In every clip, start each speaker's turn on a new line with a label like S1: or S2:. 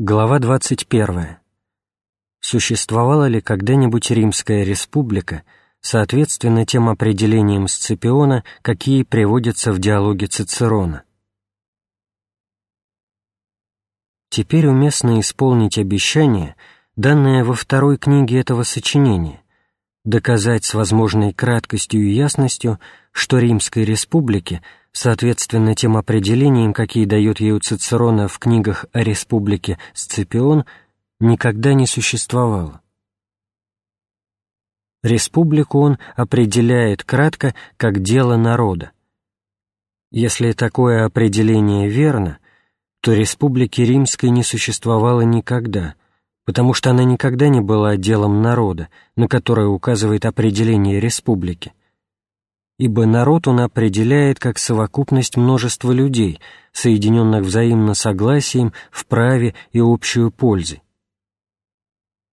S1: Глава 21. Существовала ли когда-нибудь Римская республика, соответственно тем определениям Сципиона, какие приводятся в диалоге Цицерона? Теперь уместно исполнить обещание, данное во второй книге этого сочинения, доказать с возможной краткостью и ясностью, что Римской республике – соответственно тем определениям, какие дает ей у Цицерона в книгах о республике Сципион, никогда не существовало. Республику он определяет кратко как дело народа. Если такое определение верно, то республики Римской не существовало никогда, потому что она никогда не была делом народа, на которое указывает определение республики – ибо народ он определяет как совокупность множества людей, соединенных взаимно согласием в праве и общую пользы.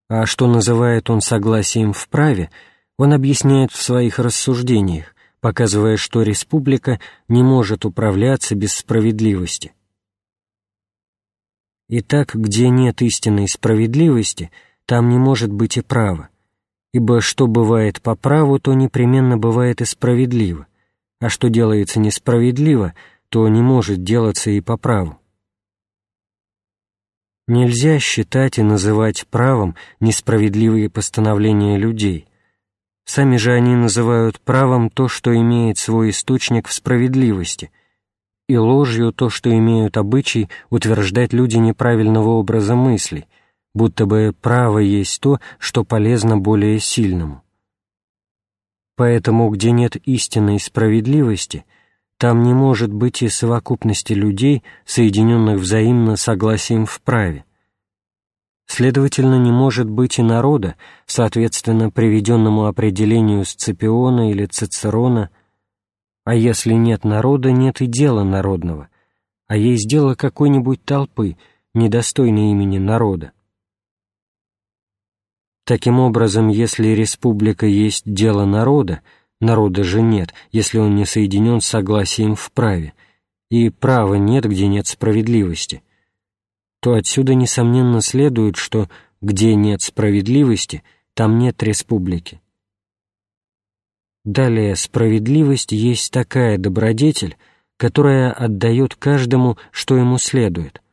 S1: А что называет он согласием в праве, он объясняет в своих рассуждениях, показывая, что республика не может управляться без справедливости. Итак, где нет истинной справедливости, там не может быть и права ибо что бывает по праву, то непременно бывает и справедливо, а что делается несправедливо, то не может делаться и по праву. Нельзя считать и называть правом несправедливые постановления людей. Сами же они называют правом то, что имеет свой источник в справедливости, и ложью то, что имеют обычай утверждать люди неправильного образа мыслей — будто бы право есть то, что полезно более сильному. Поэтому, где нет истинной справедливости, там не может быть и совокупности людей, соединенных взаимно согласием в праве. Следовательно, не может быть и народа, соответственно приведенному определению Сципиона или Цицерона, а если нет народа, нет и дела народного, а есть дело какой-нибудь толпы, недостойной имени народа. Таким образом, если республика есть дело народа, народа же нет, если он не соединен с согласием в праве, и права нет, где нет справедливости, то отсюда, несомненно, следует, что где нет справедливости, там нет республики. Далее, справедливость есть такая добродетель, которая отдает каждому, что ему следует –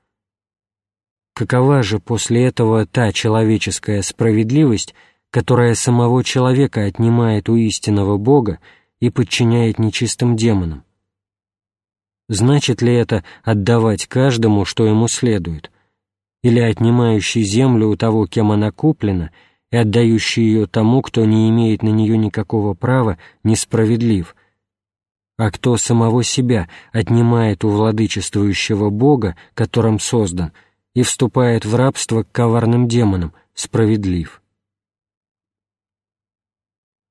S1: какова же после этого та человеческая справедливость, которая самого человека отнимает у истинного Бога и подчиняет нечистым демонам? Значит ли это отдавать каждому, что ему следует, или отнимающий землю у того, кем она куплена, и отдающий ее тому, кто не имеет на нее никакого права, несправедлив, а кто самого себя отнимает у владычествующего Бога, которым создан – и вступает в рабство к коварным демонам, справедлив.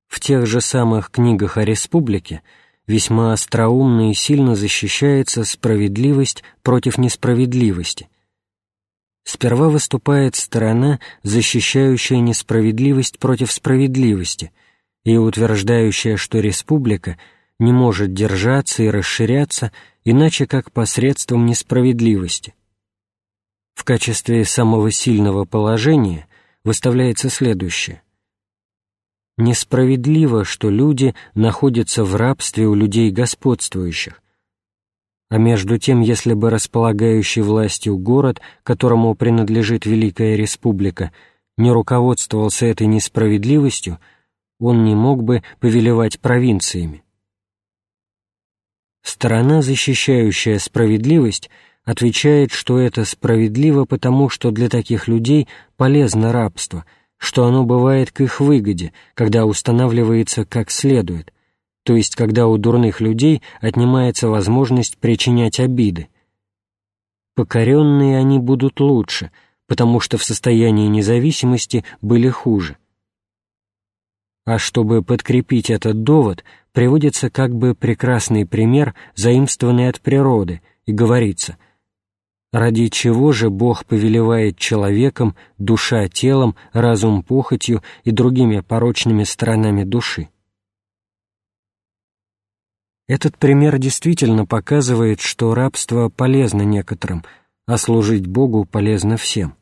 S1: В тех же самых книгах о республике весьма остроумно и сильно защищается справедливость против несправедливости. Сперва выступает сторона, защищающая несправедливость против справедливости и утверждающая, что республика не может держаться и расширяться иначе как посредством несправедливости – в качестве самого сильного положения выставляется следующее. Несправедливо, что люди находятся в рабстве у людей господствующих, а между тем, если бы располагающий властью город, которому принадлежит Великая Республика, не руководствовался этой несправедливостью, он не мог бы повелевать провинциями. Сторона, защищающая справедливость, отвечает, что это справедливо потому, что для таких людей полезно рабство, что оно бывает к их выгоде, когда устанавливается как следует, то есть когда у дурных людей отнимается возможность причинять обиды. Покоренные они будут лучше, потому что в состоянии независимости были хуже. А чтобы подкрепить этот довод, приводится как бы прекрасный пример, заимствованный от природы, и говорится – Ради чего же Бог повелевает человеком, душа телом, разум похотью и другими порочными сторонами души? Этот пример действительно показывает, что рабство полезно некоторым, а служить Богу полезно всем.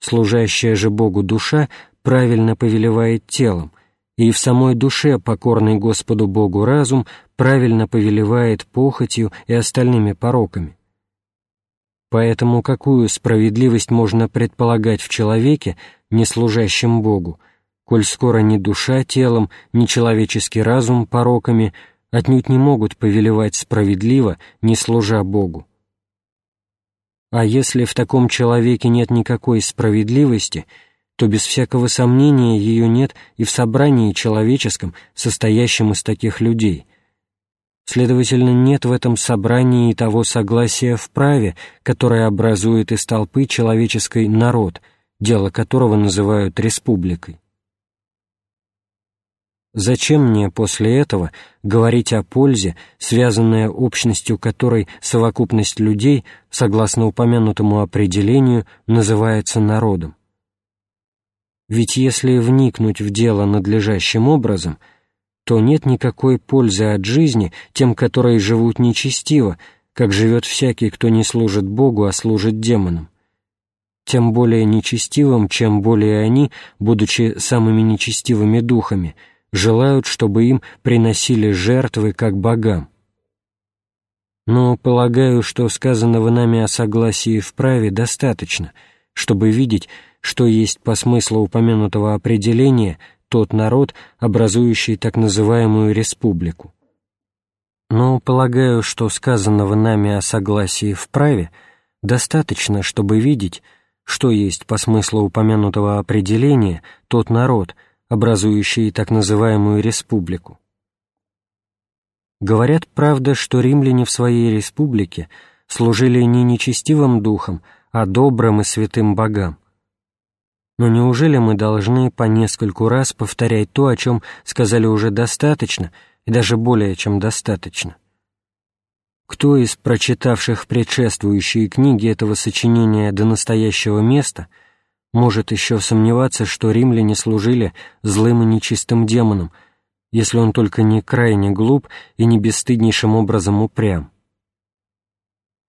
S1: Служащая же Богу душа правильно повелевает телом, и в самой душе покорный Господу Богу разум правильно повелевает похотью и остальными пороками. Поэтому какую справедливость можно предполагать в человеке, не служащем Богу, коль скоро ни душа телом, ни человеческий разум пороками отнюдь не могут повелевать справедливо, не служа Богу. А если в таком человеке нет никакой справедливости, то без всякого сомнения ее нет и в собрании человеческом, состоящем из таких людей. Следовательно, нет в этом собрании и того согласия в праве, которое образует из толпы человеческой народ, дело которого называют республикой. Зачем мне после этого говорить о пользе, связанная общностью которой совокупность людей, согласно упомянутому определению, называется народом? Ведь если вникнуть в дело надлежащим образом, то нет никакой пользы от жизни тем, которые живут нечестиво, как живет всякий, кто не служит Богу, а служит демонам. Тем более нечестивым, чем более они, будучи самыми нечестивыми духами – желают, чтобы им приносили жертвы как богам. Но полагаю, что сказанного нами о согласии в праве достаточно, чтобы видеть, что есть по смыслу упомянутого определения тот народ, образующий так называемую республику. Но полагаю, что сказанного нами о согласии в праве достаточно, чтобы видеть, что есть по смыслу упомянутого определения тот народ — образующие так называемую республику. Говорят, правда, что римляне в своей республике служили не нечестивым духом, а добрым и святым богам. Но неужели мы должны по нескольку раз повторять то, о чем сказали уже достаточно, и даже более чем достаточно? Кто из прочитавших предшествующие книги этого сочинения до настоящего места – может еще сомневаться, что римляне служили злым и нечистым демонам, если он только не крайне глуп и не бесстыднейшим образом упрям.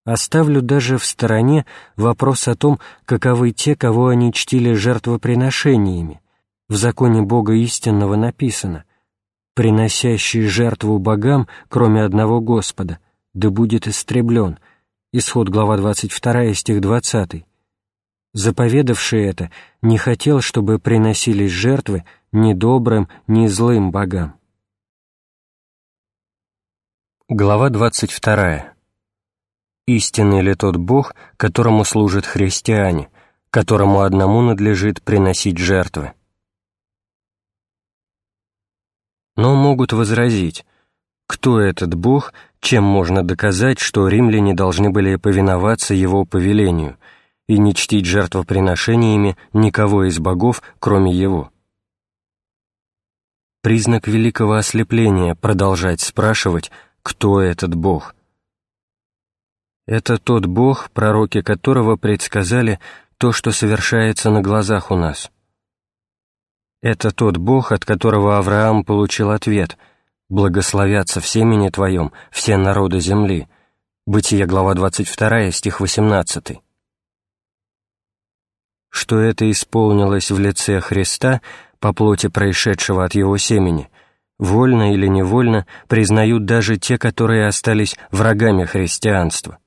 S1: Оставлю даже в стороне вопрос о том, каковы те, кого они чтили жертвоприношениями. В законе Бога истинного написано «Приносящий жертву богам, кроме одного Господа, да будет истреблен». Исход, глава 22, стих 20 заповедавший это, не хотел, чтобы приносились жертвы ни добрым, ни злым богам. Глава 22. Истинный ли тот Бог, которому служат христиане, которому одному надлежит приносить жертвы? Но могут возразить, кто этот Бог, чем можно доказать, что римляне должны были повиноваться его повелению – и не чтить жертвоприношениями никого из богов, кроме его. Признак великого ослепления продолжать спрашивать, кто этот Бог. Это тот Бог, пророки которого предсказали то, что совершается на глазах у нас. Это тот Бог, от которого Авраам получил ответ «Благословятся в семени Твоем все народы земли». Бытие, глава 22, стих 18 что это исполнилось в лице Христа по плоти происшедшего от его семени, вольно или невольно признают даже те, которые остались врагами христианства.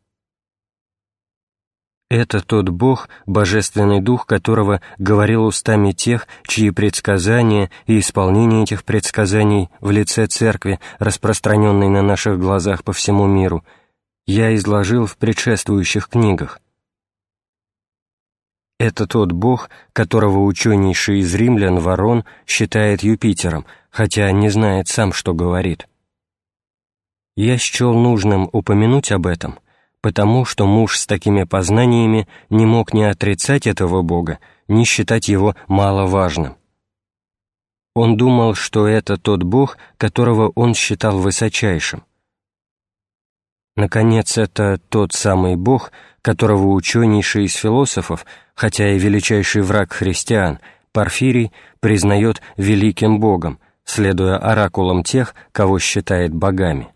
S1: Это тот Бог, Божественный Дух которого говорил устами тех, чьи предсказания и исполнение этих предсказаний в лице Церкви, распространенной на наших глазах по всему миру, я изложил в предшествующих книгах. Это тот бог, которого ученейший из римлян Ворон считает Юпитером, хотя не знает сам, что говорит. Я счел нужным упомянуть об этом, потому что муж с такими познаниями не мог ни отрицать этого бога, ни считать его маловажным. Он думал, что это тот бог, которого он считал высочайшим. Наконец, это тот самый бог, которого ученейший из философов – хотя и величайший враг христиан, Порфирий признает великим Богом, следуя оракулам тех, кого считает богами.